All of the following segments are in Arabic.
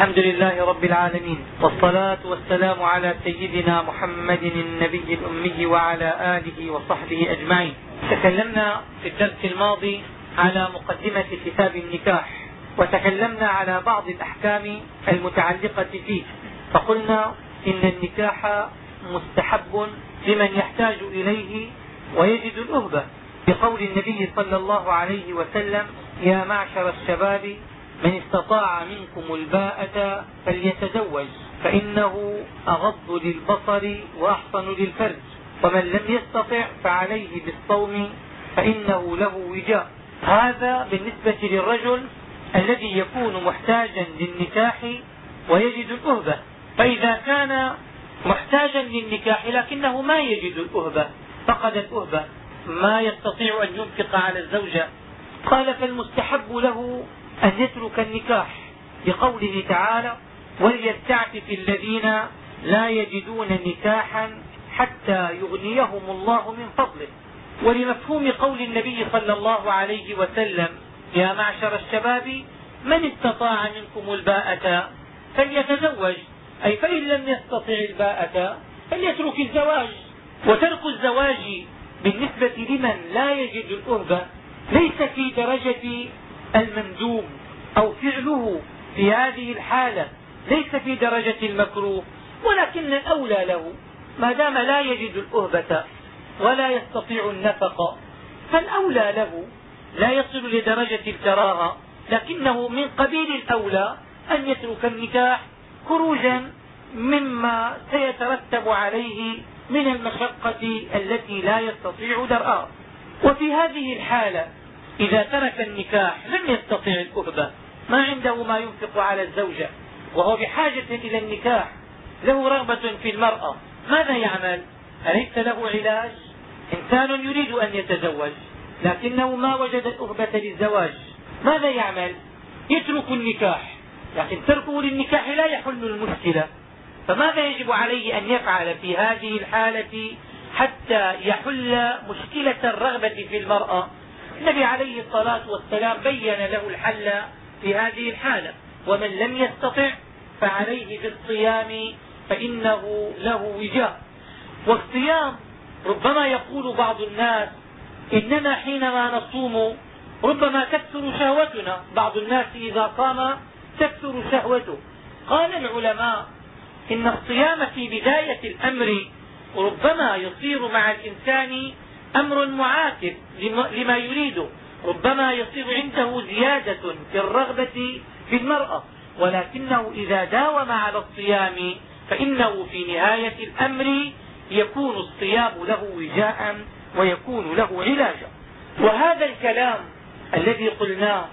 الحمد لله رب العالمين والصلاة والسلام على سيدنا محمد النبي الأمي وعلى آله وصحبه أجمعين. تكلمنا في الدرس الماضي على مقدمة كتاب النكاح وتكلمنا على بعض الأحكام المتعلقة فيه فقلنا إن النكاح مستحب لمن يحتاج إليه ويجد الأهبة. بقول النبي صلى الله عليه وسلم يا معشر الشباب من استطاع منكم الباءة فليتزوج فإنه أغض للبصر وأحصن للفرج ومن لم يستطع فعليه بالصوم فإنه له وجاء. هذا بالنسبة للرجل الذي يكون محتاجا للنكاح ويجد الأهبة. فإذا كان محتاجا للنكاح لكنه ما يجد الأهبة فقد الأهبة. ما يستطيع أن ينفق على الزوجة. قال فالمستحب له أن يترك النكاح لقوله تعالى وليستعفف الذين لا يجدون نكاحا حتى يغنيهم الله من فضله. ولمفهوم قول النبي صلى الله عليه وسلم يا معشر الشباب من استطاع منكم الباءة فليتزوج؟ أي فإن لم يستطع الباءة فليترك الزواج. وترك الزواج بالنسبة لمن لا يجد الأهبة ليس في درجة المندوب. أو فعله في هذه الحالة ليس في درجة المكروه ولكن الأولى له. ما دام لا يجد الأهبة ولا يستطيع النفقة فالأولى له. لا يصل لدرجة الكراهة لكنه من قبيل الأولى أن يترك النكاح خروجا مما سيترتب عليه من المشقة التي لا يستطيع درءها. وفي هذه الحالة إذا ترك النكاح لم يستطع الأهبة ما عنده ما ينفق على الزوجة. وهو بحاجة إلى النكاح. له رغبة في المرأة. ماذا يعمل؟ أليس له علاج؟ إنسان يريد أن يتزوج لكنه ما وجد الأهبة للزواج. ماذا يعمل؟ يترك النكاح. لكن تركه للنكاح لا يحل المشكلة. فماذا يجب عليه أن يفعل في هذه الحالة حتى يحل مشكلة الرغبة في المرأة؟ النبي عليه الصلاة والسلام بين له الحل في هذه الحالة. ومن لم يستطع فعليه بالصيام فإنه له وجاء. والصيام ربما يقول بعض الناس إننا حينما نصوم ربما تكثر شهوتنا. بعض الناس إذا صام تكثر شهوته. قال العلماء إن الصيام في بداية الأمر ربما يصير مع الإنسان أمر معاكس لما يريده. ربما يصير عنده زيادة في الرغبة في المرأة. ولكنه إذا داوم على الصيام فإنه في نهاية الأمر يكون الصيام له وجاء ويكون له علاجا. وهذا الكلام الذي قلناه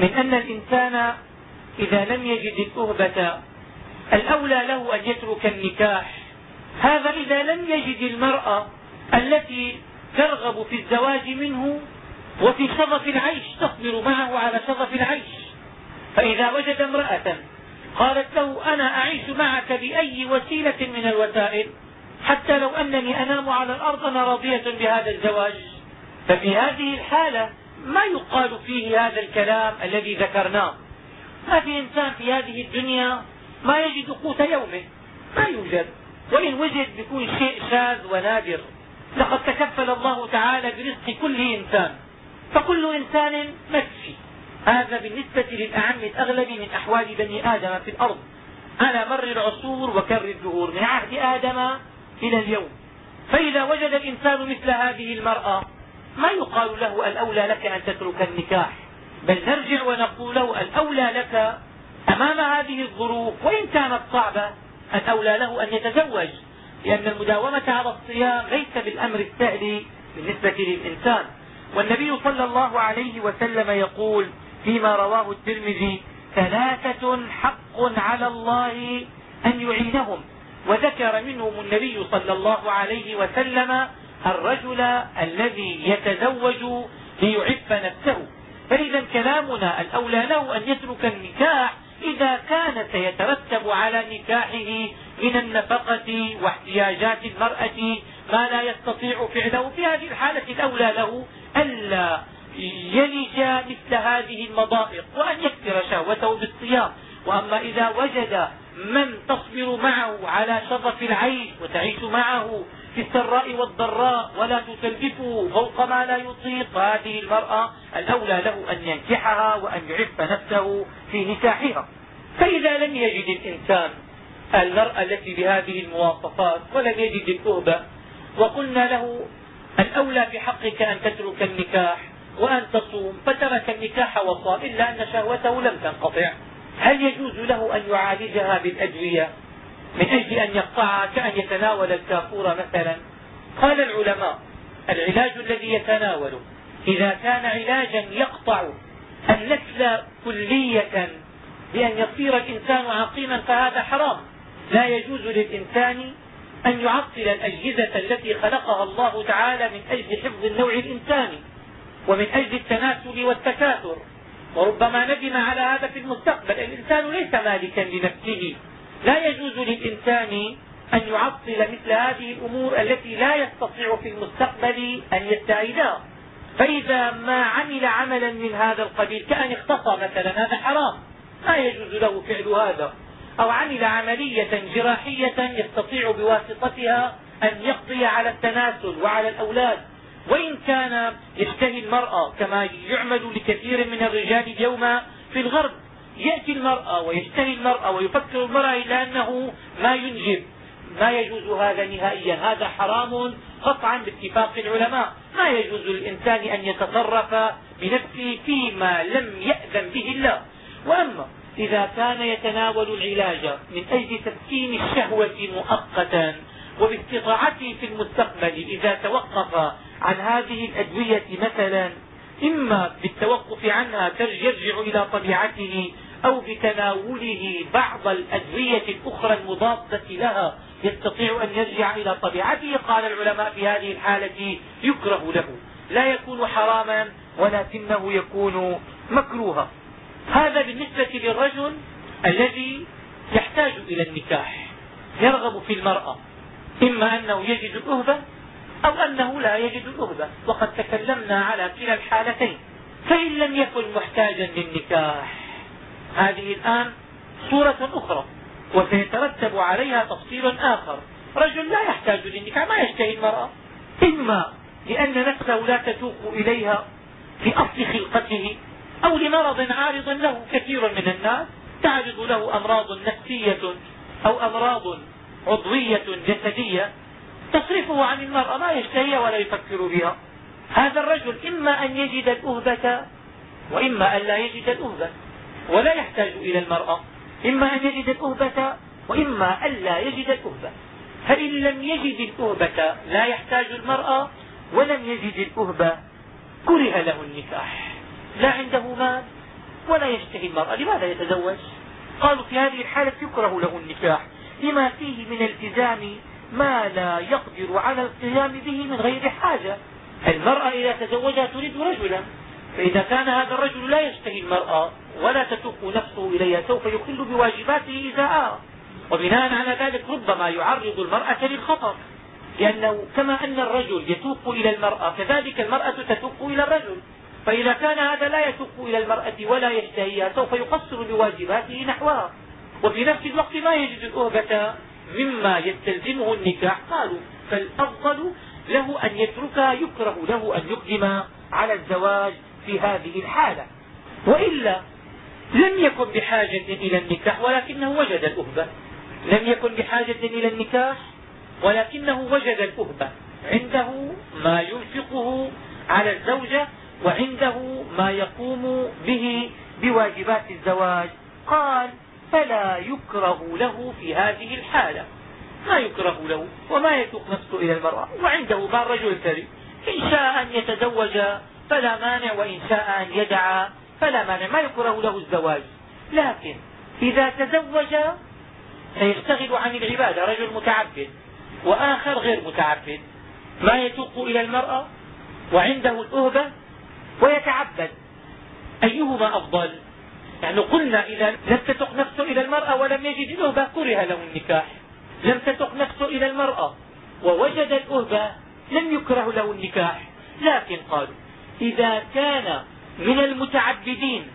من أن الإنسان إذا لم يجد الأهبة الأولى له أن يترك النكاح. هذا إذا لم يجد المرأة التي ترغب في الزواج منه وفي شظف العيش تصبر معه على شظف العيش. فإذا وجد امرأة قالت له أنا أعيش معك بأي وسيلة من الوسائل؟ حتى لو أنني أنام على الأرض أنا راضية بهذا الزواج. ففي هذه الحالة ما يقال فيه هذا الكلام الذي ذكرناه. ما في إنسان في هذه الدنيا ما يجد قوت يومه ما يوجد. وإن وجد بيكون شيء شاذ ونادر. لقد تكفل الله تعالى برزق كل إنسان. فكل إنسان مكفي. هذا بالنسبة للأعم الأغلب من أحوال بني آدم في الأرض. على مر العصور وكر الدهور من عهد آدم إلى اليوم. فإذا وجد الإنسان مثل هذه المرأة ما يقال له الأولى لك أن تترك النكاح؟ بل نرجع ونقول له الأولى لك أمام هذه الظروف وإن كانت صعبة الأولى له أن يتزوج. لأن المداومة على الصيام ليس بالأمر السهل بالنسبة للإنسان. والنبي صلى الله عليه وسلم يقول فيما رواه الترمذي ثلاثة حق على الله أن يعينهم. وذكر منهم النبي صلى الله عليه وسلم الرجل الذي يتزوج ليعف نفسه. فإذا كلامنا الأولى له أن يترك النكاح إذا كان سيترتب على نكاحه من النفقة واحتياجات المرأة ما لا يستطيع فعله في هذه الحالة الأولى له ألا يلج مثل هذه المضائق وأن يكثر شهوته بالصيام. وأما إذا وجد من تصبر معه على شظف العيش وتعيش معه في السراء والضراء ولا تكلفه فوق ما لا يطيق. فهذه المرأة الأولى له أن ينكحها وأن يعف نفسه في نكاحها. فإذا لم يجد الإنسان المرأة التي بهذه المواصفات ولم يجد الأهبة وقلنا له الأولى في حقك أن تترك النكاح وأن تصوم فترك النكاح وصام إلا أن شهوته لم تنقطع. هل يجوز له أن يعالجها بالأدوية؟ من أجل أن يقطعها كأن يتناول الكافور مثلا. قال العلماء العلاج الذي يتناوله إذا كان علاجا يقطع النسل كلية بأن يصير الإنسان عقيما فهذا حرام. لا يجوز للإنسان أن يعطل الأجهزة التي خلقها الله تعالى من أجل حفظ النوع الإنساني ومن أجل التناسل والتكاثر. وربما ندم على هذا في المستقبل. الإنسان ليس مالكا لنفسه. لا يجوز للإنسان أن يعطل مثل هذه الأمور التي لا يستطيع في المستقبل أن يستعيدها. فإذا ما عمل عملا من هذا القبيل كأن اختصى مثلا هذا حرام. ما يجوز له فعل هذا. أو عمل عملية جراحية يستطيع بواسطتها أن يقضي على التناسل وعلى الأولاد. وإن كان يشتهي المرأة كما يعمل لكثير من الرجال اليوم في الغرب يأتي المرأة ويشتهي المرأة ويفكر المرأة إلى أنه ما ينجب ما يجوز هذا نهائيا هذا حرام قطعا باتفاق العلماء. ما يجوز للإنسان أن يتصرف بنفسه فيما لم يأذن به الله. وأما إذا كان يتناول العلاج من أجل تسكين الشهوة مؤقتا وباستطاعته في المستقبل إذا توقف عن هذه الأدوية مثلا إما بالتوقف عنها يرجع إلى طبيعته أو بتناوله بعض الأدوية الأخرى المضادة لها يستطيع أن يرجع إلى طبيعته؟ قال العلماء في هذه الحالة يكره له. لا يكون حراما ولكنه يكون مكروها. هذا بالنسبة للرجل الذي يحتاج إلى النكاح. يرغب في المرأة إما أنه يجد الأهبة أو أنه لا يجد الأهبة. وقد تكلمنا على كلا الحالتين. فإن لم يكن محتاجا للنكاح هذه الآن صورة أخرى وسيترتب عليها تفصيل آخر. رجل لا يحتاج للنكاح ما يشتهي المرأة. إما لأن نفسه لا تتوق إليها في أصل خلقته أو لمرض عارض له كثير من الناس تعرض له أمراض نفسية أو أمراض عضوية جسدية تصرفه عن المرأة ما يشتهيها ولا يفكر بها. هذا الرجل إما أن يجد الأهبة وإما أن لا يجد الأهبة. ولا يحتاج إلى المرأة. إما أن يجد الأهبة وإما أن لا يجد الأهبة فإن لم يجد الأهبة لا يحتاج المرأة ولم يجد الأهبة كره له النكاح. لا عنده مال ولا يشتهي المرأة. لماذا يتزوج؟ قالوا في هذه الحالة يكره له النكاح. لما فيه من التزام ما لا يقدر على القيام به من غير حاجة. المرأة إذا تزوجها تريد رجلا. فإذا كان هذا الرجل لا يشتهي المرأة ولا تتوق نفسه إليها سوف يخل بواجباته إذا آه وبناء على ذلك ربما يعرض المرأة للخطر. لأنه كما أن الرجل يتوق إلى المرأة كذلك المرأة تتوق إلى الرجل. فإذا كان هذا لا يتوق إلى المرأة ولا يشتهيها سوف يقصر بواجباته نحوها. وفي نفس الوقت ما يجد الأهبة مما يستلزمه النكاح. قالوا فالأفضل له أن يتركها يكره له أن يقدم على الزواج في هذه الحالة. وإلا لم يكن بحاجة إلى النكاح ولكنه وجد الأهبة. لم يكن بحاجة إلى النكاح ولكنه وجد الأهبة. عنده ما ينفقه على الزوجة وعنده ما يقوم به بواجبات الزواج. قال فلا يكره له في هذه الحالة. ما يكره له وما يتوق نفسه إلى المرأة. وعنده مال رجل ثري إن شاء أن يتزوج فلا مانع وإن شاء أن يدع فلا مانع ما يكره له الزواج. لكن إذا تزوج سيشتغل عن العبادة رجل متعبد وآخر غير متعبد. ما يتوق إلى المرأة وعنده الأهبة ويتعبد. أيهما أفضل؟ يعني قلنا إذا لم تتق نفسه إلى المرأة ولم يجد الأهبة كره له النكاح. لم تتق نفسه إلى المرأة ووجد الأهبة لم يكره له النكاح. لكن قالوا إذا كان من المتعبدين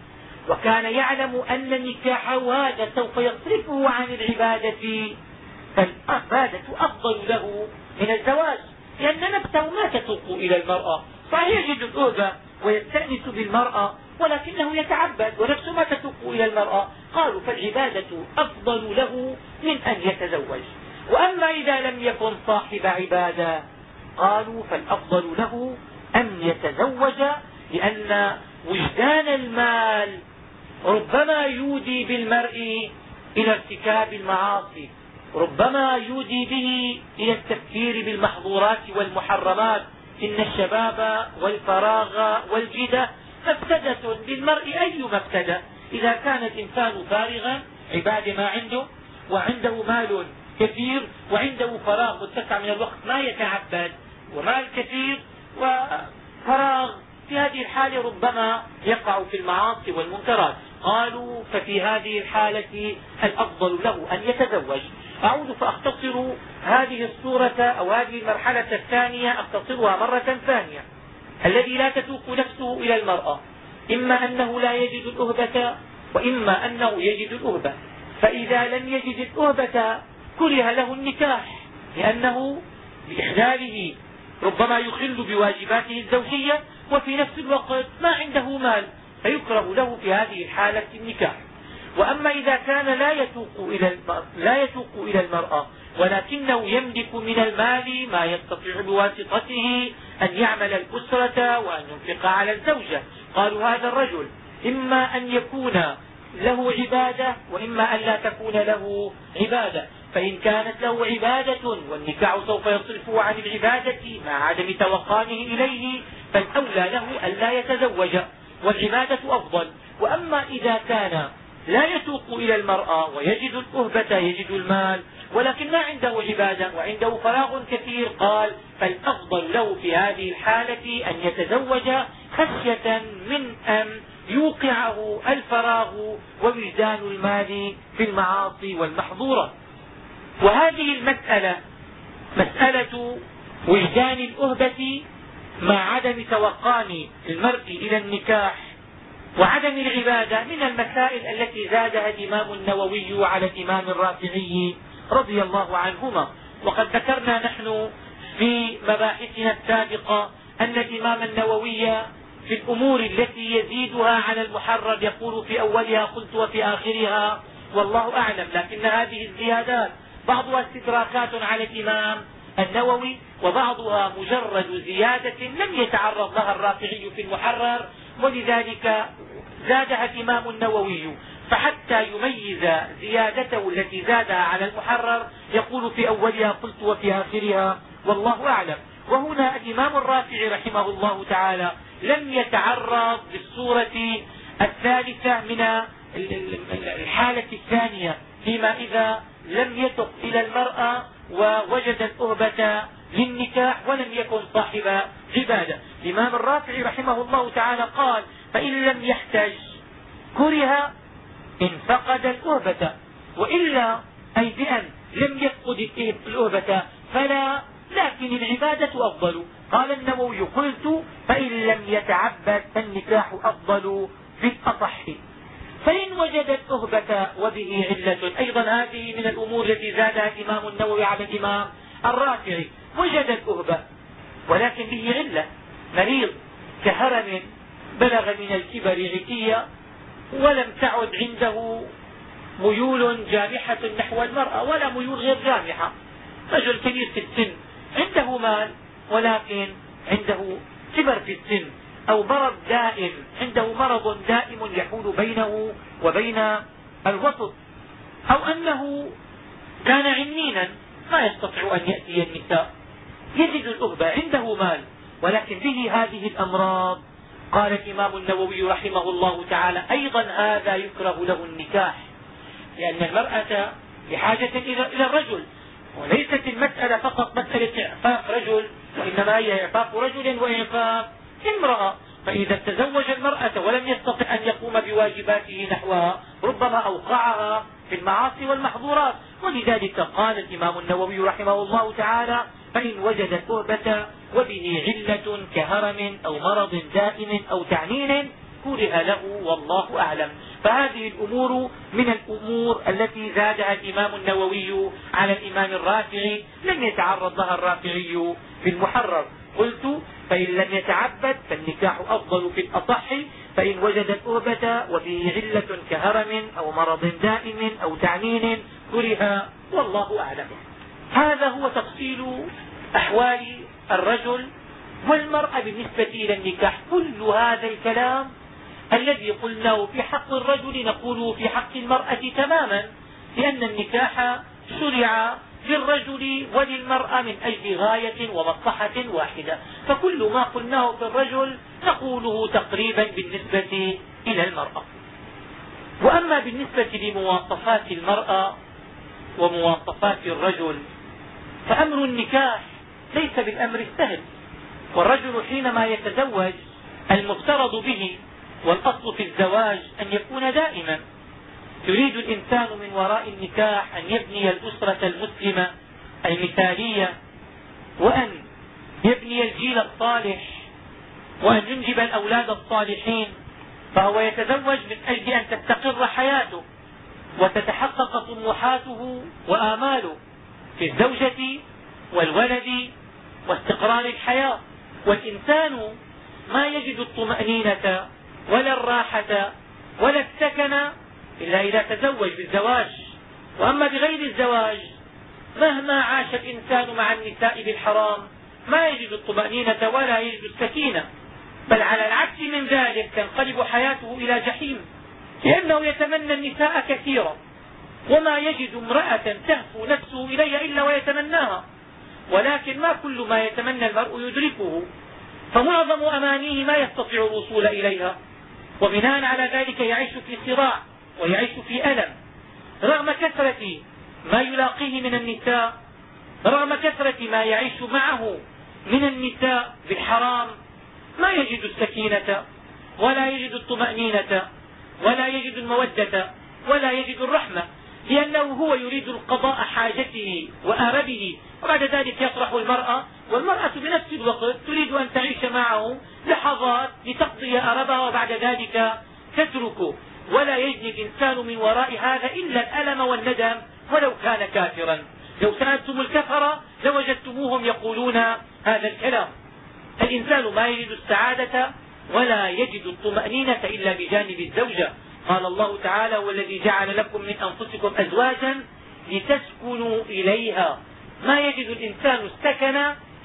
وكان يعلم أن نكاحه هذا سوف يصرفه عن العبادة فالعبادة أفضل له من الزواج لأن نفسه ما تتوق إلى المرأة صحيح يجد الأهبة ويستأنس بالمرأة ولكنه يتعبد ونفسه ما تتوق إلى المرأة قالوا فالعبادة أفضل له من أن يتزوج. وأما إذا لم يكن صاحب عبادة قالوا فالأفضل له أن يتزوج لأن وجدان المال ربما يودي بالمرء إلى ارتكاب المعاصي ربما يودي به إلى التفكير بالمحظورات والمحرمات. إن الشباب والفراغ والجدة مفسدة للمرء أي مفسدة؟ إذا كان الإنسان فارغا عباده ما عنده وعنده مال كثير وعنده فراغ متسع من الوقت ما يتعبد. ومال كثير وفراغ في هذه الحالة ربما يقع في المعاصي والمنكرات. قالوا ففي هذه الحالة الأفضل له أن يتزوج. أعود فأختصر هذه الصورة أو هذه المرحلة الثانية أختصرها مرة ثانية. الذي لا تتوق نفسه إلى المرأة إما أنه لا يجد الأهبة وإما أنه يجد الأهبة. فإذا لم يجد الأهبة كره له النكاح لأنه بإحلاله ربما يخل بواجباته الزوجية وفي نفس الوقت ما عنده مال فيكره له في هذه الحالة النكاح. وأما إذا كان لا يتوق إلى لا يتوق إلى المرأة ولكنه يملك من المال ما يستطيع بواسطته أن يعمل الأسرة وأن ينفق على الزوجة. قالوا هذا الرجل إما أن يكون له عبادة وإما أن لا تكون له عبادة. فإن كانت له عبادة والنكاح سوف يصرفه عن العبادة مع عدم توقانه إليه فالأولى له ألا يتزوج والعبادة أفضل. وأما إذا كان لا يتوق إلى المرأة ويجد الأهبة يجد المال ولكن ما عنده عبادة وعنده فراغ كثير قال فالأفضل له في هذه الحالة أن يتزوج خشية من أن يوقعه الفراغ ووجدان المال في المعاصي والمحظورة. وهذه المسألة مسألة وجدان الأهبة مع عدم توقان المرء إلى النكاح وعدم العبادة من المسائل التي زادها الإمام النووي على الإمام الرافعي رضي الله عنهما. وقد ذكرنا نحن في مباحثنا السابقة أن الإمام النووي في الأمور التي يزيدها على المحرر يقول في أولها قلت وفي آخرها والله أعلم لكن هذه الزيادات بعضها استدراكات على الإمام النووي وبعضها مجرد زيادة لم يتعرض لها الرافعي في المحرر ولذلك زادها الإمام النووي. فحتى يميز زيادته التي زادها على المحرر يقول في أولها قلت وفي آخرها والله أعلم. وهنا الإمام الرافعي رحمه الله تعالى لم يتعرض بالصورة الثالثة من الحالة الثانية فيما إذا لم يتق إلى المرأة ووجد الأهبة للنكاح ولم يكن صاحب عبادة. الإمام الرافعي رحمه الله تعالى قال فإن لم يحتج كره إن فقد الأهبة. وإلا أي بأن لم يفقد الأهبة فلا لكن العبادة أفضل. قال النووي قلت فإن لم يتعبد فالنكاح أفضل في الأصح. فإن وجد الأهبة وبه علة أيضا هذه من الأمور التي زادها الإمام النووي على الإمام الرافعي. وجد الأهبة ولكن به علة مريض كهرم بلغ من الكبر عتية ولم تعد عنده ميول جامحة نحو المرأة ولا ميول غير جامحة. رجل كبير في السن عنده مال ولكن عنده كبر في السن. أو مرض دائم عنده مرض دائم يحول بينه وبين الوسط. أو أنه كان عنينا ما يستطيع أن يأتي النساء. يجد الأهبة عنده مال ولكن به هذه الأمراض. قال الإمام النووي رحمه الله تعالى أيضا هذا يكره له النكاح لأن المرأة بحاجة إلى الرجل. وليست المسألة فقط مسألة إعفاف رجل وإنما هي إعفاف رجل وإعفاف امرأة فإذا تزوج المرأة ولم يستطع أن يقوم بواجباته نحوها ربما أوقعها في المعاصي والمحظورات. ولذلك قال الإمام النووي رحمه الله تعالى فإن وجد التهبة وبه علة كهرم أو مرض دائم أو تعنين كره له والله أعلم. فهذه الأمور من الأمور التي زادها الإمام النووي على الإمام الرافعي لم يتعرض لها الرافعي في المحرر. قلت فإن لم يتعبد فالنكاح أفضل في الأصح فإن وجد الأهبة وفيه علة كهرم أو مرض دائم أو تعميم كره والله أعلم. هذا هو تفصيل أحوال الرجل والمرأة بالنسبة إلى النكاح. كل هذا الكلام الذي قلناه في حق الرجل نقوله في حق المرأة تماما لأن النكاح شرع للرجل وللمرأة من أجل غاية ومصلحة واحدة. فكل ما قلناه في الرجل نقوله تقريبا بالنسبة إلى المرأة. وأما بالنسبة لمواصفات المرأة ومواصفات الرجل فأمر النكاح ليس بالأمر السهل. والرجل حينما يتزوج المفترض به والأصل في الزواج أن يكون دائما. يريد الإنسان من وراء النكاح أن يبني الأسرة المسلمة المثالية وأن يبني الجيل الصالح وأن ينجب الأولاد الصالحين. فهو يتزوج من أجل أن تستقر حياته وتتحقق طموحاته وآماله في الزوجة والولد واستقرار الحياة. والإنسان ما يجد الطمأنينة ولا الراحة ولا السكن إلا إذا تزوج بالزواج. وأما بغير الزواج مهما عاش الإنسان مع النساء بالحرام ما يجد الطمأنينة ولا يجد السكينة. بل على العكس من ذلك تنقلب حياته إلى جحيم لأنه يتمنى النساء كثيرا. وما يجد امرأة تهفو نفسه إليها إلا ويتمناها. ولكن ما كل ما يتمنى المرء يدركه. فمعظم أمانيه ما يستطيع الوصول إليها. وبناء على ذلك يعيش في صراع ويعيش في ألم. رغم كثرة ما يلاقيه من النساء رغم كثرة ما يعيش معه من النساء بالحرام ما يجد السكينة ولا يجد الطمأنينة ولا يجد المودة ولا يجد الرحمة لأنه هو يريد القضاء حاجته وآربه وبعد ذلك يطرح المرأة والمرأة بنفس الوقت تريد أن تعيش معه لحظات لتقضي آربها وبعد ذلك تتركه. ولا يجني الإنسان من وراء هذا إلا الألم والندم ولو كان كافرا. لو سألتم الكفر لوجدتموهم يقولون هذا الكلام. الإنسان ما يجد السعادة ولا يجد الطمأنينة إلا بجانب الزوجة. قال الله تعالى والذي جعل لكم من أنفسكم أزواجا لتسكنوا إليها. ما يجد الإنسان السكن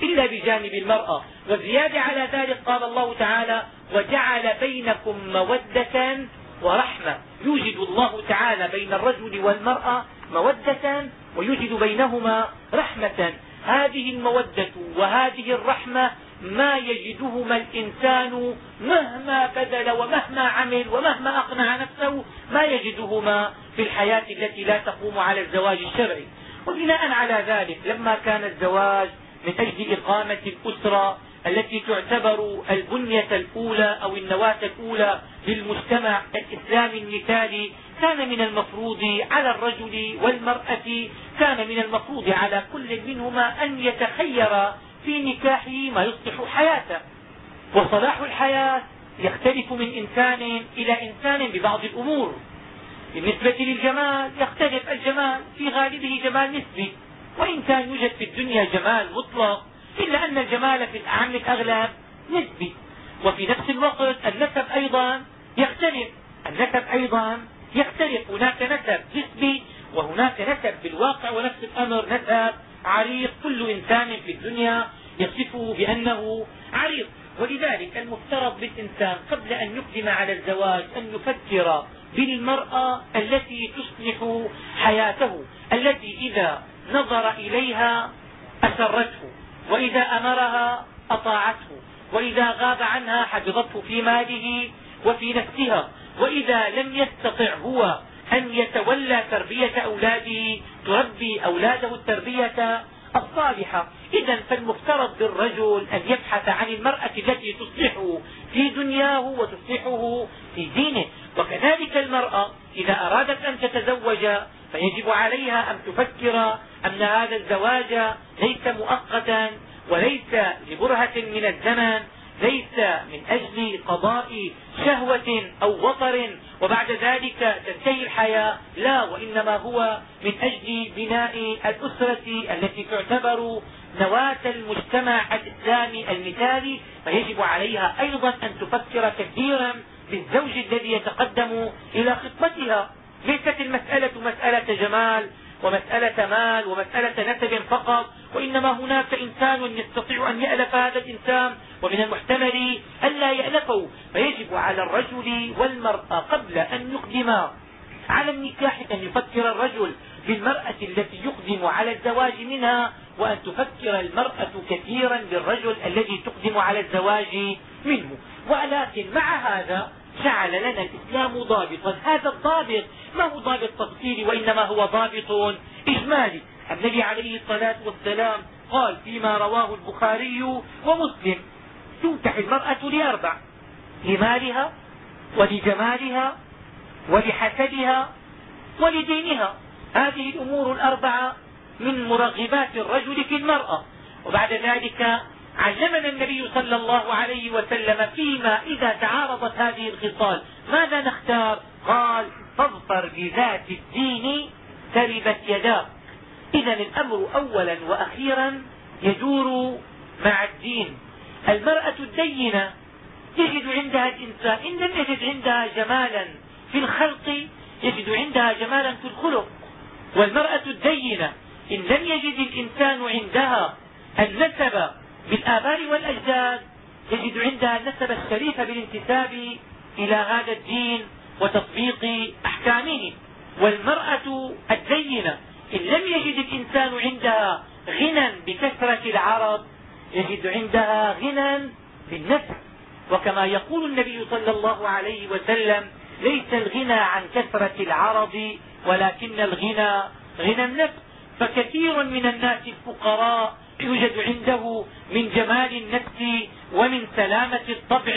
إلا بجانب المرأة. والزيادة على ذلك قال الله تعالى وجعل بينكم مودة ورحمة. يوجد الله تعالى بين الرجل والمرأة مودة ويوجد بينهما رحمة. هذه المودة وهذه الرحمة ما يجدهما الإنسان مهما بذل ومهما عمل ومهما أقنع نفسه ما يجدهما في الحياة التي لا تقوم على الزواج الشرعي. وبناء على ذلك لما كان الزواج من أجل إقامة الأسرة التي تعتبر البنية الأولى أو النواة الأولى للمجتمع الإسلامي المثالي كان من المفروض على الرجل والمرأة كان من المفروض على كل منهما أن يتخير في نكاحه ما يصلح حياته. وصلاح الحياة يختلف من إنسان إلى إنسان ببعض الأمور. بالنسبة للجمال يختلف الجمال في غالبه جمال نسبي. وإن كان يوجد في الدنيا جمال مطلق إلا أن الجمال في الأعم الأغلب نسبي. وفي نفس الوقت النسب أيضا يختلف. النسب أيضا يختلف. هناك نسب نسبي وهناك نسب بالواقع ونفس الأمر. نسب عريق. كل إنسان في الدنيا يصفه بأنه عريق. ولذلك المفترض بالإنسان قبل أن يقدم على الزواج أن يفكر بالمرأة التي تصلح حياته التي إذا نظر إليها أسرته. وإذا أمرها أطاعته وإذا غاب عنها حفظته في ماله وفي نفسها وإذا لم يستطع هو أن يتولى تربية أولاده تربي أولاده التربية الصالحة. إذا فالمفترض بالرجل أن يبحث عن المرأة التي تصلحه في دنياه وتصلحه في دينه. وكذلك المرأة إذا أرادت أن تتزوج فيجب عليها أن تفكر أن هذا الزواج ليس مؤقتا وليس لبرهة من الزمن ليس من أجل قضاء شهوة أو وطر وبعد ذلك تنتهي الحياة. لا وإنما هو من أجل بناء الأسرة التي تعتبر نواة المجتمع الإسلامي المثالي. فيجب عليها أيضا أن تفكر كثيرا بالزوج الذي يتقدم إلى خطبتها. ليست المسألة مسألة جمال ومسألة مال ومسألة نسب فقط وإنما هناك إنسان يستطيع أن يألف هذا الإنسان ومن المحتمل أن لا يألفه فيجب على الرجل والمرأة قبل أن يقدما على النكاح أن يفكر الرجل بالمرأة التي يقدم على الزواج منها وأن تفكر المرأة كثيرا بالرجل الذي تقدم على الزواج منه. ولكن مع هذا جعل لنا الإسلام ضابطا. هذا الضابط ما هو ضابط تفصيلي وإنما هو ضابط إجمالي. النبي عليه الصلاة والسلام قال فيما رواه البخاري ومسلم تنكح المرأة لأربع لمالها ولجمالها ولحسبها ولدينها. هذه الأمور الأربعة من مرغبات الرجل في المرأة. وبعد ذلك علمنا النبي صلى الله عليه وسلم فيما إذا تعارضت هذه الخصال ماذا نختار؟ قال فاظفر بذات الدين تربت يداك إذا الأمر أولا وأخيرا يدور مع الدين. المرأة الدينة يجد عندها الإنسان إن لم يجد عندها جمالا في الخلق يجد عندها جمالا في الخلق. والمرأة الدينة إن لم يجد الإنسان عندها النسب بالآباء والأجداد يجد عندها النسب الشريف بالانتساب إلى هذا الدين. وتطبيق أحكامه. والمرأة الدينة إن لم يجد الإنسان عندها غنى بكثرة العرب يجد عندها غنى بالنسب وكما يقول النبي صلى الله عليه وسلم ليس الغنى عن كثرة العرب ولكن الغنى غنى النفس فكثير من الناس الفقراء يوجد عنده من جمال النفس ومن سلامة الطبع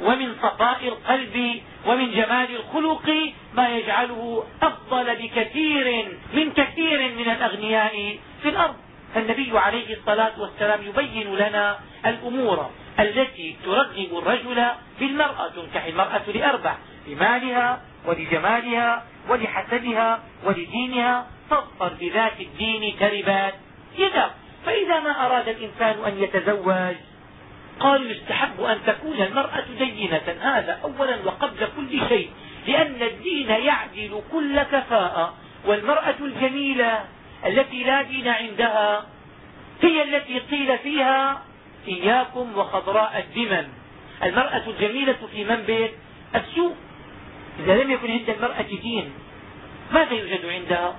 ومن صفاء القلب ومن جمال الخلق ما يجعله أفضل بكثير من كثير من الأغنياء في الأرض. فالنبي عليه الصلاة والسلام يبين لنا الأمور التي ترغب الرجل في المرأة تنكح المرأة لأربع لمالها ولجمالها ولحسبها ولدينها فاظفر بذات الدين تربات يدك فإذا ما أراد الإنسان أن يتزوج قالوا يستحب أن تكون المرأة دينة هذا أولا وقبل كل شيء لأن الدين يعدل كل كفاءة والمرأة الجميلة التي لا دين عندها هي التي قيل فيها إياكم وخضراء الدمن. المرأة الجميلة في منبت السوء. إذا لم يكن عند المرأة دين ماذا يوجد عندها؟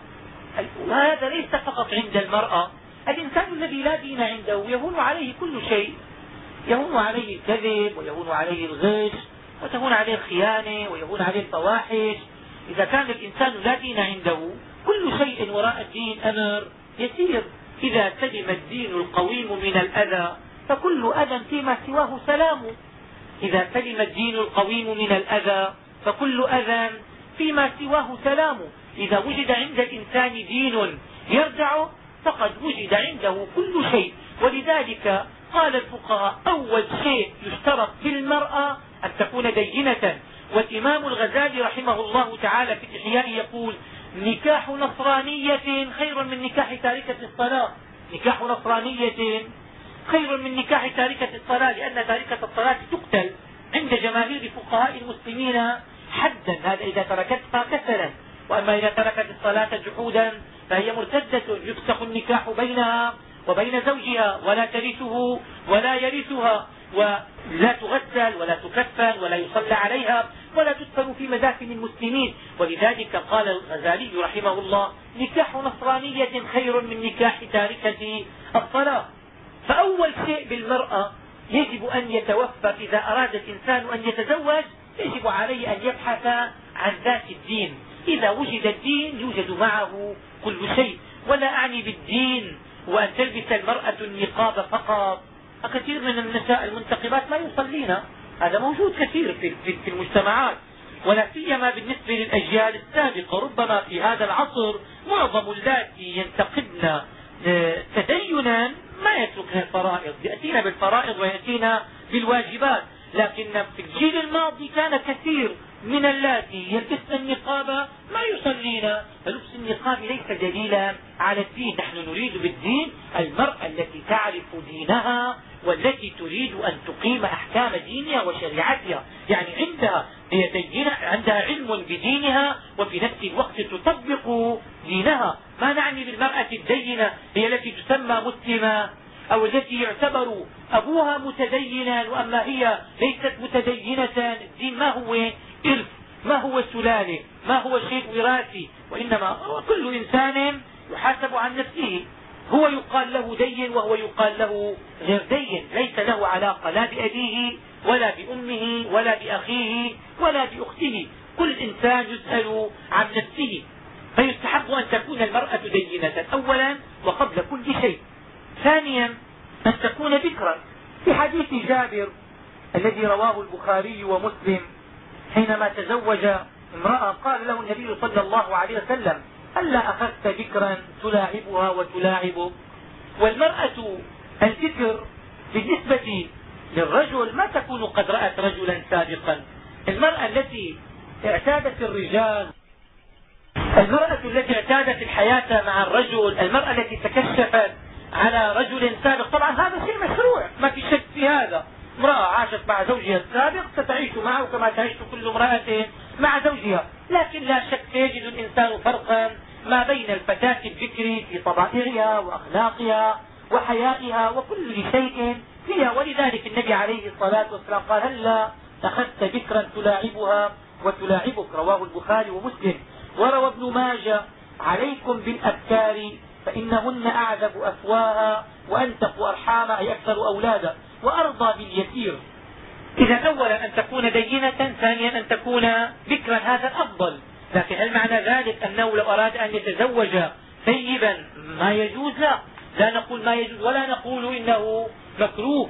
وهذا ليس فقط عند المرأة الإنسان الذي لا دين عنده يهون عليه كل شيء. يهون عليه الكذب ويهون عليه الغش وتهون عليه الخيانة ويهون عليه الفواحش. إذا كان الإنسان لا دين عنده كل شيء وراء الدين أمر يسير. إذا سلم الدين القويم من الأذى فكل أذى فيما سواه سلام. إذا سلم الدين القويم من الأذى فكل أذى فيما سواه سلام. إذا وجد عند الإنسان دين يرجع فقد وجد عنده كل شيء. ولذلك قال الفقهاء أول شيء يشترط في المرأة أن تكون دينة. والإمام الغزالي رحمه الله تعالى في الإحياء يقول نكاح نصرانية خير من نكاح تاركة الصلاة نكاح نصرانية خير من نكاح تاركة الصلاة لأن تاركة الصلاة تقتل عند جماهير فقهاء المسلمين حدا. هذا إذا تركتها كسلا. وأما إذا تركت الصلاة جحودا فهي مرتدة. يفسخ النكاح بينها وبين زوجها ولا ترثه ولا يرثها ولا تغسل ولا تكفن ولا يصلى عليها ولا تدفن في مدافن المسلمين. ولذلك قال الغزالي رحمه الله نكاح نصرانية خير من نكاح تاركة الصلاة فأول شيء بالمرأة يجب أن يتوفر إذا أراد الإنسان أن يتزوج يجب عليه أن يبحث عن ذات الدين. إذا وجد الدين يوجد معه كل شيء. ولا أعني بالدين. وأن تلبس المرأة النقاب فقط. كثير من النساء المنتقبات ما يصلين. هذا موجود كثير في, المجتمعات. ولا سيما بالنسبة للأجيال السابقة. ربما في هذا العصر معظم اللاتي ينتقدن آه، تدينا ما يتركنا الفرائض. يأتينا بالفرائض ويأتينا بالواجبات. لكن في الجيل الماضي كان كثير من اللاتي يلبسن النقاب ما يصلين فلبس النقاب ليس دليلا على الدين. نحن نريد بالدين المرأة التي تعرف دينها والتي تريد أن تقيم أحكام دينها وشريعتها. يعني عندها عندها علم بدينها وفي نفس الوقت تطبق دينها. ما نعني بالمرأة الدينة؟ هي التي تسمى مسلمة أو التي يعتبر أبوها متدينا. وأما هي ليست متدينة الدين ما هو؟ إرث ما هو سلالة ما هو شيء وراثي؟ وإنما هو كل إنسان يحاسب عن نفسه. هو يقال له دين وهو يقال له غير دين. ليس له علاقة لا بأبيه ولا بأمه ولا بأخيه ولا بأخته. كل إنسان يسأل عن نفسه. فيستحق أن تكون المرأة دينة أولا وقبل كل شيء. ثانيا أن تكون بكرا. في حديث جابر الذي رواه البخاري ومسلم حينما تزوج امرأة قال له النبي صلى الله عليه وسلم ألا أخذت بكرا تلاعبها وتلاعبك والمرأة البكر بالنسبة للرجل ما تكون قد رأت رجلا سابقا. المرأة التي اعتادت الرجال المرأة التي اعتادت الحياة مع الرجل المرأة التي تكشفت على رجل سابق. طبعا هذا شيء مشروع ما في شك في هذا. امرأة عاشت مع زوجها السابق ستعيش معه كما تعيش كل امرأة مع زوجها. لكن لا شك يجد الإنسان فرقا ما بين الفتاة البكر في طبائعها وأخلاقها وحيائها وكل شيء. فيها ولذلك النبي عليه الصلاة والسلام قال هلا أخذت بكرا تلاعبها وتلاعبك؟ رواه البخاري ومسلم. وروى ابن ماجه عليكم بالأبكار فإنهن أعذب أفواها وأنتق أرحاما أي أكثر أولادا. وأرضى باليسير. إذا أولا أن تكون دينة ثانيا أن تكون بكرا هذا الأفضل. لكن هل معنى ذلك أنه لو أراد أن يتزوج ثيبا ما يجوز؟ لا. لا نقول ما يجوز ولا نقول إنه مكروه.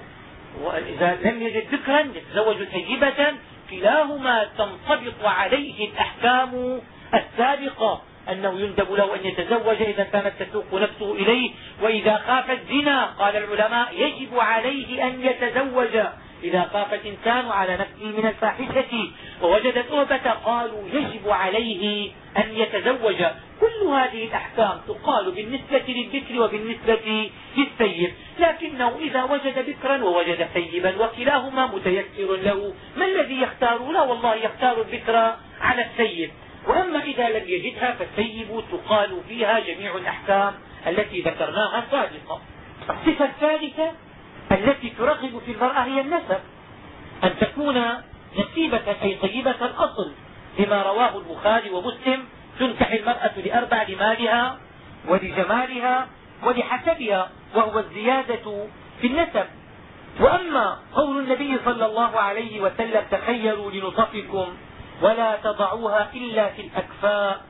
وإذا لم يجد ذكرا يتزوج ثيبة كلاهما تنطبق عليه الأحكام السابقة. أنه يندب له أن يتزوج إذا كانت تسوق نفسه إليه وإذا خاف الزنا قال العلماء يجب عليه أن يتزوج. إذا خاف الإنسان على نفسه من الفاحشة ووجد توبة قالوا يجب عليه أن يتزوج. كل هذه الأحكام تقال بالنسبة للذكر وبالنسبة للسيب لكنه إذا وجد بكرا ووجد سيبا وكلاهما متيسر له. ما الذي يختار؟ لا والله يختار الذكر على السيب وأما إذا لم يجدها فالسيب تقال فيها جميع الأحكام التي ذكرناها سابقا. الصفة الثالثة التي ترغب في المرأة هي النسب. أن تكون نسيبة أي طيبة الأصل لما رواه البخاري ومسلم تنكح المرأة لأربع لمالها ولجمالها ولحسبها وهو الزيادة في النسب. وأما قول النبي صلى الله عليه وسلم تخيروا لنصفكم ولا تضعوها إلا في الأكفاء.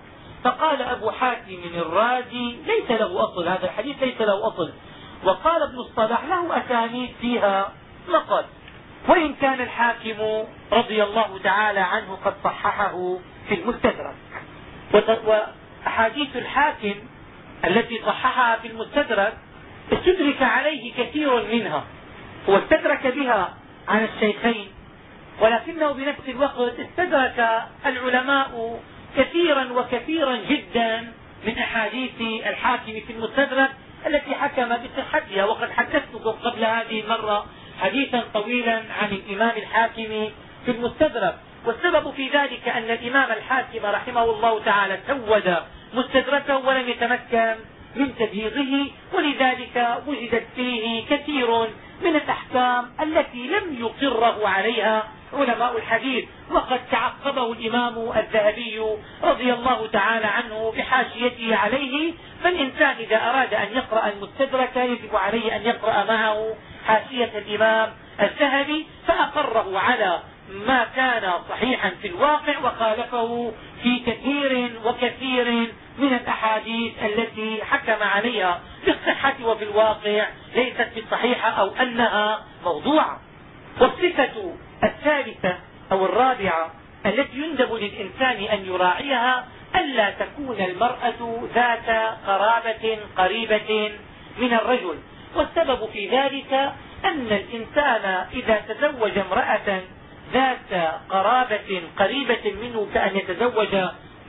فقال أبو حاتم الرازي ليس له أصل هذا الحديث ليس له أصل. وقال ابن الصلاح له أسانيد فيها نقد وإن كان الحاكم رضي الله تعالى عنه قد صححه في المستدرك. وأحاديث الحاكم التي صححها في المستدرك استدرك عليه كثير منها واستدرك بها عن الشيخين. ولكنه بنفس الوقت استدرك العلماء كثيرا وكثيرا جدا من أحاديث الحاكم في المستدرك التي حكم بصحتها وقد حدثتكم قبل هذه المرة حديثا طويلا عن الإمام الحاكم في المستدرك. والسبب في ذلك أن الإمام الحاكم رحمه الله تعالى سود مستدركه ولم يتمكن من تبييضه ولذلك وجدت فيه كثير من الأحكام التي لم يقره عليها علماء الحديث وقد تعقبه الإمام الذهبي رضي الله تعالى عنه بحاشيته عليه فالإنسان إذا أراد أن يقرأ المستدرك يجب عليه أن يقرأ معه حاشية الإمام الذهبي فأقره على ما كان صحيحا في الواقع وخالفه في كثير وكثير من الأحاديث التي حكم عليها في الصحة وفي الواقع ليست بالصحيحة أو أنها موضوعة. والصفة الثالثة أو الرابعة التي يندب للإنسان أن يراعيها ألا تكون المرأة ذات قرابة قريبة من الرجل. والسبب في ذلك أن الإنسان إذا تزوج امرأة ذات قرابة قريبة منه كأن يتزوج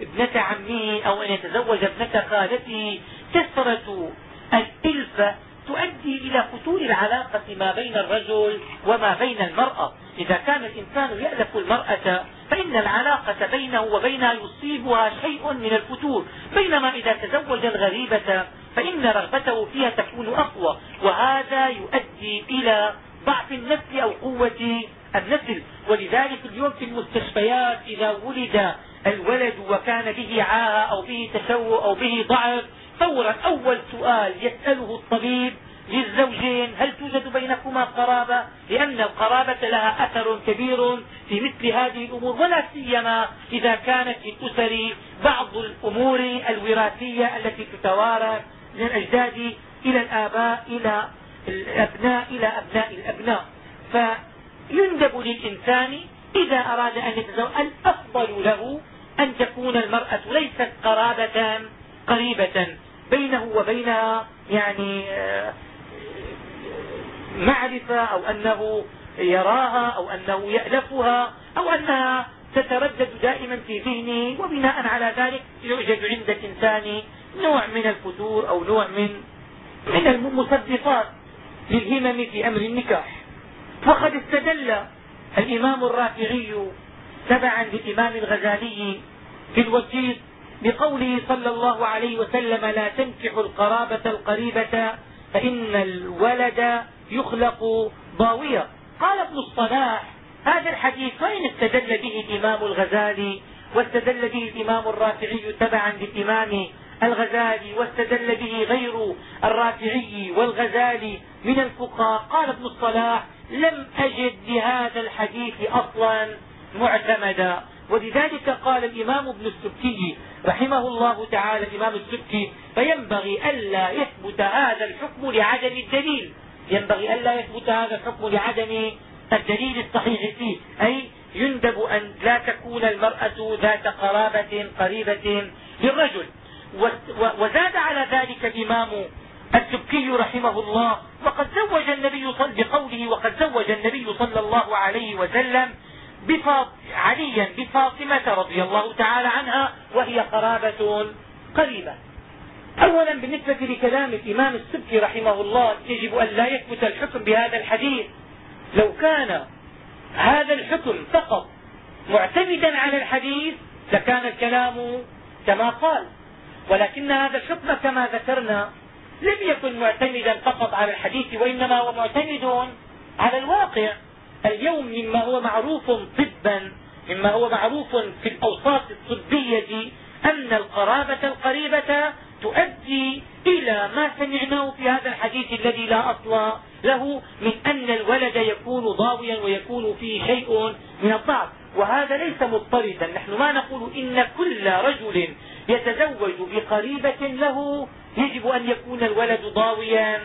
ابنة عمه أو أن يتزوج ابنة خالته كثرة الإلفة تؤدي إلى فتور العلاقة ما بين الرجل وما بين المرأة. إذا كان الإنسان يألف المرأة فإن العلاقة بينه وبينها يصيبها شيء من الفتور. بينما إذا تزوج الغريبة فإن رغبته فيها تكون أقوى. وهذا يؤدي إلى ضعف النسل أو قوة النسل ولذلك اليوم في المستشفيات إذا ولد الولد وكان به عاهة أو به تشوه أو به ضعف فورا أول سؤال يسأله الطبيب للزوجين هل توجد بينكما قرابة؟ لأن القرابة لها أثر كبير في مثل هذه الأمور ولا سيما إذا كانت في الأسر بعض الأمور الوراثية التي تتوارث من الأجداد إلى الآباء إلى الأبناء إلى أبناء الأبناء. فيندب للإنسان إذا أراد أن يتزوج الأفضل له أن تكون المرأة ليست قرابة قريبة بينه وبينها يعني آه، معرفة أو أنه يراها أو أنه يألفها أو أنها تتردد دائما في ذهنه وبناء على ذلك يوجد عند الإنسان نوع من الفتور أو نوع من من المثبطات للهمم في أمر النكاح. فقد استدل الإمام الرافعي تبعا للإمام الغزالي في الوسيط بقوله صلى الله عليه وسلم لا تنكح القرابة القريبة فإن الولد يخلق ضاوية قال ابن الصلاح هذا الحديث وإن استدل به الإمام الغزالي واستدل به الإمام الرافعي تبعا للإمام الغزالي واستدل به غير الرافعي والغزالي من الفقهاء. قال ابن الصلاح لم أجد لهذا الحديث أصلا معتمدا. ولذلك قال الإمام ابن السبكي رحمه الله تعالى الإمام السبكي فينبغي ألا يثبت هذا الحكم لعدم الدليل. ينبغي ألا يثبت هذا الحكم لعدم الدليل الصحيح فيه. أي يندب أن لا تكون المرأة ذات قرابة قريبة للرجل. وزاد على ذلك الإمام السبكي رحمه الله وقد زوج النبي بقوله وقد زوج النبي صلى الله عليه وسلم عليا بفاطمة رضي الله تعالى عنها وهي قرابة قريبة. أولا بالنسبة لكلام الإمام السبكي رحمه الله يجب أن لا يثبت الحكم بهذا الحديث. لو كان هذا الحكم فقط معتمدا على الحديث لكان الكلام كما قال. ولكن هذا الحكم كما ذكرنا لم يكن معتمدا فقط على الحديث وإنما هو معتمد على الواقع. اليوم مما هو معروف طبا مما هو معروف في الأوساط الطبية أن القرابة القريبة تؤدي إلى ما سمعناه في هذا الحديث الذي لا أصل له من أن الولد يكون ضاويا ويكون فيه شيء من الضعف. وهذا ليس مضطردا. نحن ما نقول إن كل رجل يتزوج بقريبة له يجب أن يكون الولد ضاويا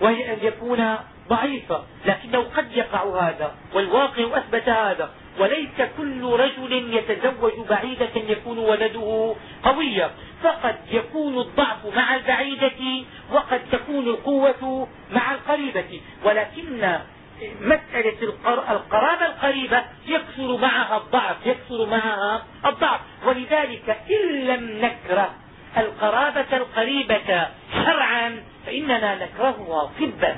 وأن يكون ضعيفة لكنه قد يقع هذا والواقع أثبت هذا. وليس كل رجل يتزوج بعيدة يكون ولده قويا فقد يكون الضعف مع البعيدة وقد تكون القوة مع القريبة. ولكن مسألة القرابة القريبة يكثر معها الضعف يكثر معها الضعف. ولذلك إن لم نكره القرابة القريبة شرعا فإننا نكرهها طبا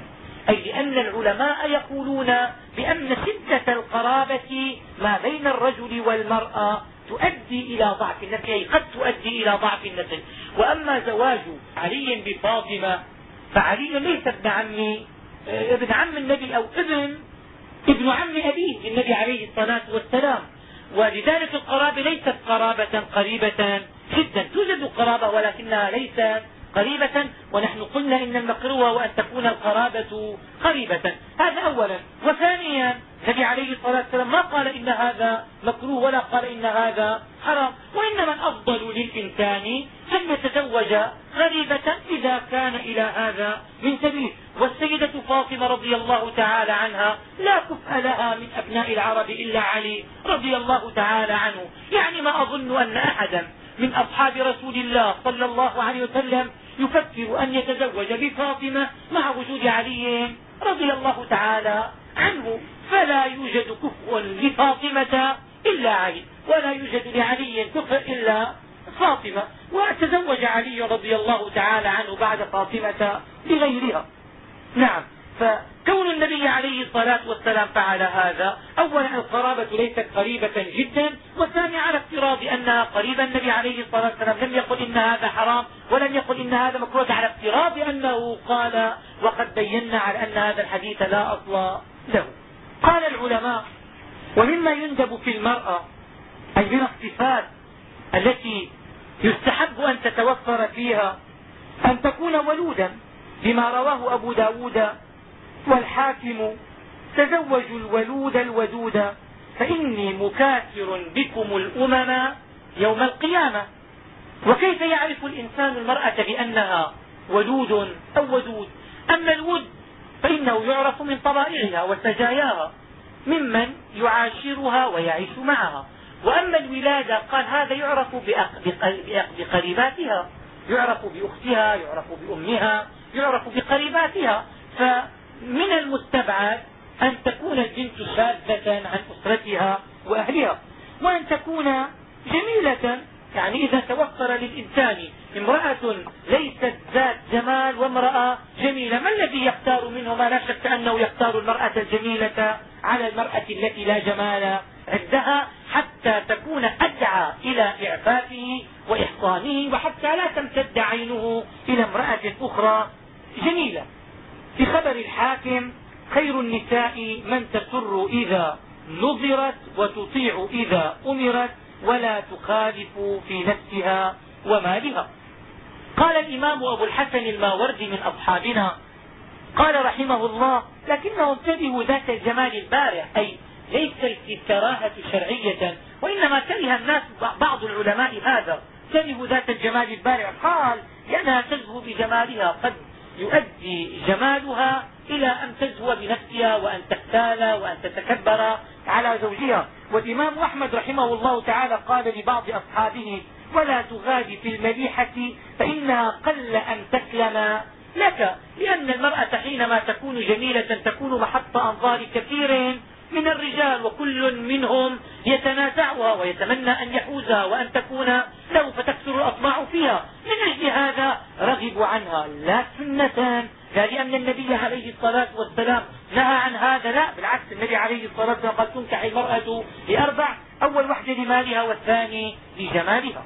أي لأن العلماء يقولون بأن شدة القرابة ما بين الرجل والمرأة تؤدي إلى ضعف النسل أي قد تؤدي إلى ضعف النسل. وأما زواج علي بفاطمة فعلي ليس ابن عم ابن عم النبي أو ابن ابن عم أبيه النبي عليه الصلاة والسلام. ولذلك القرابة ليست قرابة قريبة. جدا توجد قرابة ولكنها ليست قريبة ونحن قلنا إن المكروه وأن تكون القرابة قريبة. هذا أولا. وثانيا النبي عليه الصلاة والسلام ما قال إن هذا مكروه ولا قال إن هذا حرام وإنما الأفضل للإنسان أن يتزوج غريبة إذا كان إلى هذا من سبيل. والسيدة فاطمة رضي الله تعالى عنها لا كفء لها من أبناء العرب إلا علي رضي الله تعالى عنه. يعني ما أظن أن أحدا من أصحاب رسول الله صلى الله عليه وسلم يفكر أن يتزوج بفاطمة مع وجود علي رضي الله تعالى عنه. فلا يوجد كفء لفاطمة إلا علي ولا يوجد لعلي كفء إلا فاطمة. وتزوج علي رضي الله تعالى عنه بعد فاطمة بغيرها. نعم. فكون النبي عليه الصلاة والسلام فعل هذا أولا القرابة ليست قريبة جدا والثاني على افتراض أنها قريبة. النبي عليه الصلاة والسلام لم يقل إن هذا حرام ولم يقل إن هذا مكروه على افتراض أنه قال وقد بينا على أن هذا الحديث لا أصل له. قال العلماء ومما يندب في المرأة أي من الصفات التي يستحب أن تتوفر فيها أن تكون ولودا بما رواه أبو ب داود والحاكم تزوجوا الولود الودود فإني مكاثر بكم الأمم يوم القيامة. وكيف يعرف الإنسان المرأة بأنها ولود أو ودود؟ أما الود فإنه يعرف من طبائعها وسجاياها ممن يعاشرها ويعيش معها. وأما الولادة قال هذا يعرف بقريباتها يعرف بأختها يعرف بأمها يعرف بقريباتها. فمن المستبعد أن تكون البنت شاذة عن أسرتها وأهلها وأن تكون جميلة يعني إذا توفر للإنسان امرأة ليست ذات جمال وامرأة جميلة ما الذي يختار منهما؟ لا شك أنه يختار المرأة الجميلة على المرأة التي لا جمال عندها حتى تكون أدعى إلى إعفافه وإحصانه وحتى لا تمتد عينه إلى امرأة أخرى جميلة. في خبر الحاكم خير النساء من تسر إذا نظرت وتطيع إذا أمرت ولا تخالف في نفسها ومالها. قال الإمام أبو الحسن الماوردي من أصحابنا قال رحمه الله لكنهم كرهوا ذات الجمال البارع أي ليس الكراهة شرعية وإنما كره الناس بعض العلماء هذا. كرهوا ذات الجمال البارع. قال لأنها تزهو بجمالها قد يؤدي جمالها إلى أن تزهو بنفسها وأن تختال وأن تتكبر على زوجها. والإمام أحمد رحمه الله تعالى قال لبعض أصحابه ولا تغادي في المليحة فإنها قل أن تسلم لك لأن المرأة حينما تكون جميلة تكون محط أنظار كثير من الرجال وكل منهم يتنازعها ويتمنى أن يحوزها وأن تكون له فتكثر الأطماع فيها. من أجل هذا رغبوا عنها. لا سنة لا لأن النبي عليه الصلاة والسلام نهى عن هذا لا بالعكس النبي عليه الصلاة والسلام قال تنكح المرأة لأربع أول وحدة لمالها والثاني لجمالها.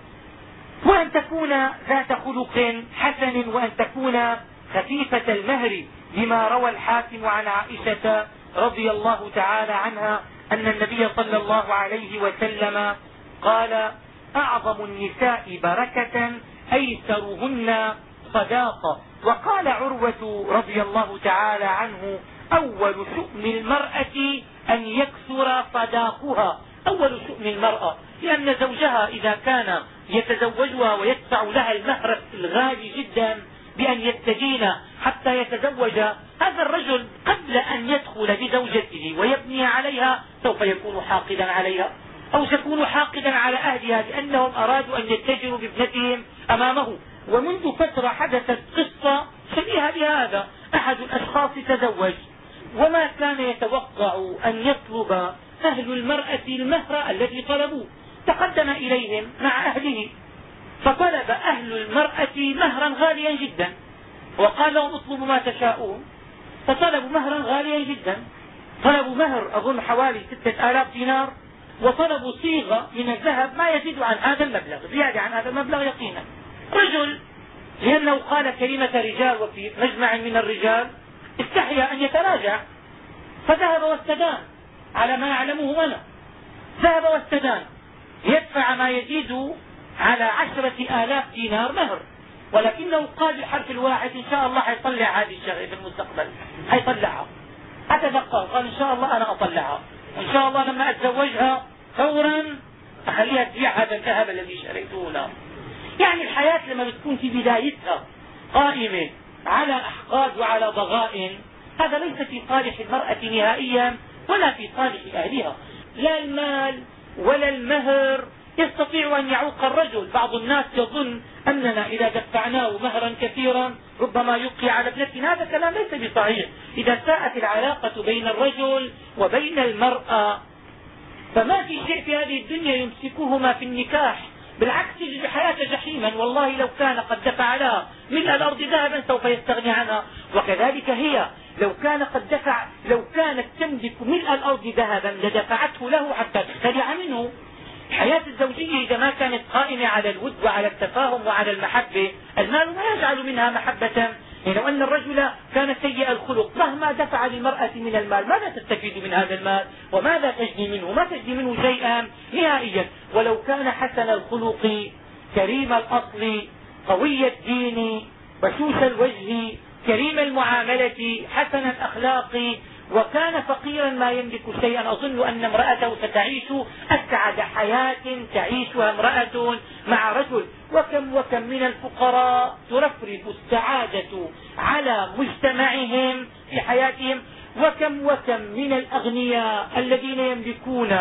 وأن تكون ذات خلق حسن وأن تكون خفيفة المهر لما روى الحاكم عن عائشة رضي الله تعالى عنها أن النبي صلى الله عليه وسلم قال أعظم النساء بركة أيسرهن صداقة وقال عروة رضي الله تعالى عنه أول شؤم المرأة أن يكثر صداقها. أول شؤم المرأة لأن زوجها إذا كان يتزوجها ويدفع لها المهر الغالي جدا بأن يستدين حتى يتزوج هذا الرجل قبل أن يدخل بزوجته ويبني عليها سوف يكون حاقدا عليها. أو سيكون حاقدا على أهلها لأنهم أرادوا أن يتجروا بابنتهم أمامه. ومنذ فترة حدثت قصة شبيهة بهذا. أحد الأشخاص تزوج وما كان يتوقع أن يطلب أهل المرأة المهر الذي طلبوه. تقدم إليهم مع أهله. فطلب أهل المرأة مهرا غاليا جدا. وقال لهم اطلبوا ما تشاءون. فطلبوا مهرا غاليا جدا. طلبوا مهر أظن حوالي ستة آلاف دينار. وطلبوا صيغة من الذهب ما يزيد عن هذا المبلغ زيادة عن هذا المبلغ يقينا. رجل لأنه قال كلمة رجال وفي مجمع من الرجال استحيا أن يتراجع. فذهب واستدان على ما يعلمه أنا ذهب واستدان. يدفع ما يزيد على عشرة آلاف دينار مهر. ولكنه قال بالحرف الواحد إن شاء الله حيطلع هذه الشغله في المستقبل. حيطلعها أتذكر قال إن شاء الله أنا أطلعها. وإن شاء الله لما أتزوجها فورا أخليها تبيع هذا الذهب الذي شريته لها يعني الحياة لما بتكون في بدايتها قائمة على أحقاد وعلى ضغائن هذا ليس في صالح المرأة نهائيا ولا في صالح أهلها. لا المال ولا المهر يستطيع أن يعوق الرجل. بعض الناس يظن أننا إذا دفعناه مهرا كثيرا ربما يبقي على ابنتنا هذا كلام ليس بصحيح. إذا ساءت العلاقة بين الرجل وبين المرأة فما في شيء في هذه الدنيا يمسكهما في النكاح. بالعكس تجد الحياة جحيما. والله لو كان قد دفع لها ملء الأرض ذهبا سوف يستغني عنها. وكذلك هي لو كان قد دفع لو كانت تملك ملء الأرض ذهبا لدفعته له حتى تختلع منه. الحياة الزوجية إذا ما كانت قائمة على الود وعلى التفاهم وعلى المحبة المال ما يجعل منها محبة. لو أن الرجل كان سيء الخلق مهما دفع للمرأة من المال ماذا تستفيد من هذا المال؟ وماذا تجني منه؟ ما تجني منه شيئا؟ نهائيا ولو كان حسن الخلق كريم الأصل قوي الدين بشوش الوجه كريم المعاملة حسن الأخلاق وكان فقيرا ما يملك شيئا. أظن أن امرأته ستعيش أسعد حياة تعيشها امرأة مع رجل. وكم وكم من الفقراء ترفرف السعادة على مجتمعهم في حياتهم. وكم وكم من الأغنياء الذين يملكون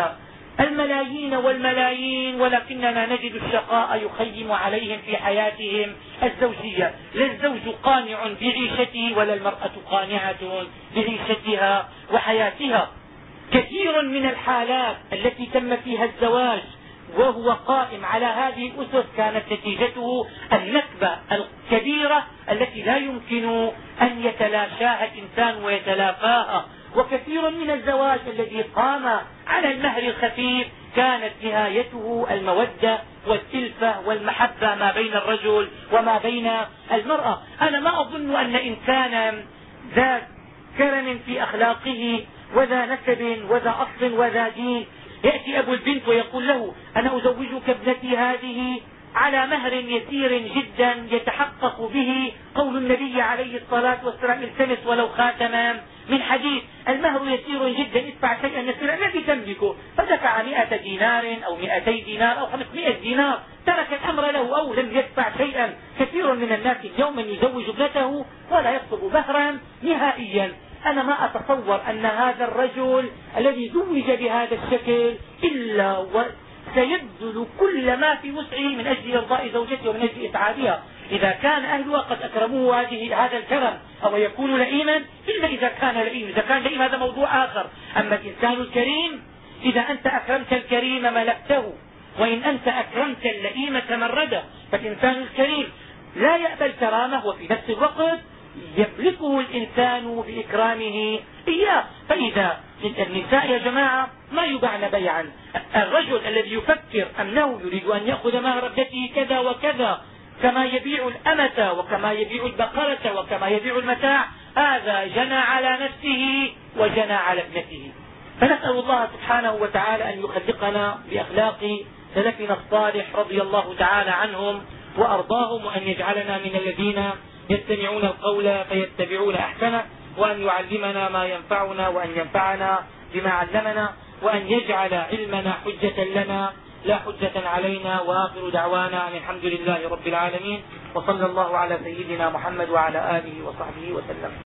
الملايين والملايين ولكننا نجد الشقاء يخيم عليهم في حياتهم. الزوجية لا الزوج قانع بعيشته ولا المرأة قانعة بعيشتها وحياتها. كثير من الحالات التي تم فيها الزواج وهو قائم على هذه الأسس كانت نتيجته النكبة الكبيرة التي لا يمكن أن يتلاشاها الإنسان ويتلافاها. وكثير من الزواج الذي قام على المهر الخفيف كانت نهايته المودة والتلفة والمحبة ما بين الرجل وما بين المرأة. أنا ما أظن أن إنسانا ذا كرم في أخلاقه وذا نسب وذا أصل وذا دين. يأتي أبو البنت ويقول له أنا أزوجك ابنتي هذه على مهر يسير جدا يتحقق به قول النبي عليه الصلاة والسلام التمس ولو خاتما من حديد المهر يسير جدا ادفع شيئا يسيرا الذي تملكه فدفع مئة دينار أو مئتي دينار أو خمسمائة دينار. ترك الأمر له أو لم يدفع شيئا. كثير من الناس اليوم يزوج ابنته ولا يطلب مهرا نهائيا. أنا ما أتصور أن هذا الرجل الذي زوج بهذا الشكل إلا سيبذل كل ما في وسعه من أجل إرضاء زوجته ومن أجل إسعادها إذا كان أهلها قد أكرموه هذه هذا الكرم أو يكون لئيما إلا إذا كان لئيم. إذا كان لئيم هذا موضوع آخر. أما الإنسان الكريم إذا أنت أكرمت الكريم ملكته. وإن أنت أكرمت اللئيم تمرده. فالإنسان الكريم لا يأبى الكرامة وفي نفس الوقت يملكه الإنسان بإكرامه إياه. فإذا النساء يا جماعة ما يباعن بيعا. الرجل الذي يفكر أنه يريد أن يأخذ مهر ابنته كذا وكذا كما يبيع الأمة وكما يبيع البقرة وكما يبيع المتاع هذا جنى على نفسه وجنى على ابنته. فنسأل الله سبحانه وتعالى أن يخلقنا بأخلاق سلفنا الصالح رضي الله تعالى عنهم وأرضاهم وأن يجعلنا من الذين يستمعون القول فيتبعون أحسنه وأن يعلمنا ما ينفعنا وأن ينفعنا بما علمنا. وأن يجعل علمنا حجة لنا لا حجة علينا وآخر دعوانا أن الحمد لله رب العالمين وصلى الله على سيدنا محمد وعلى آله وصحبه وسلم.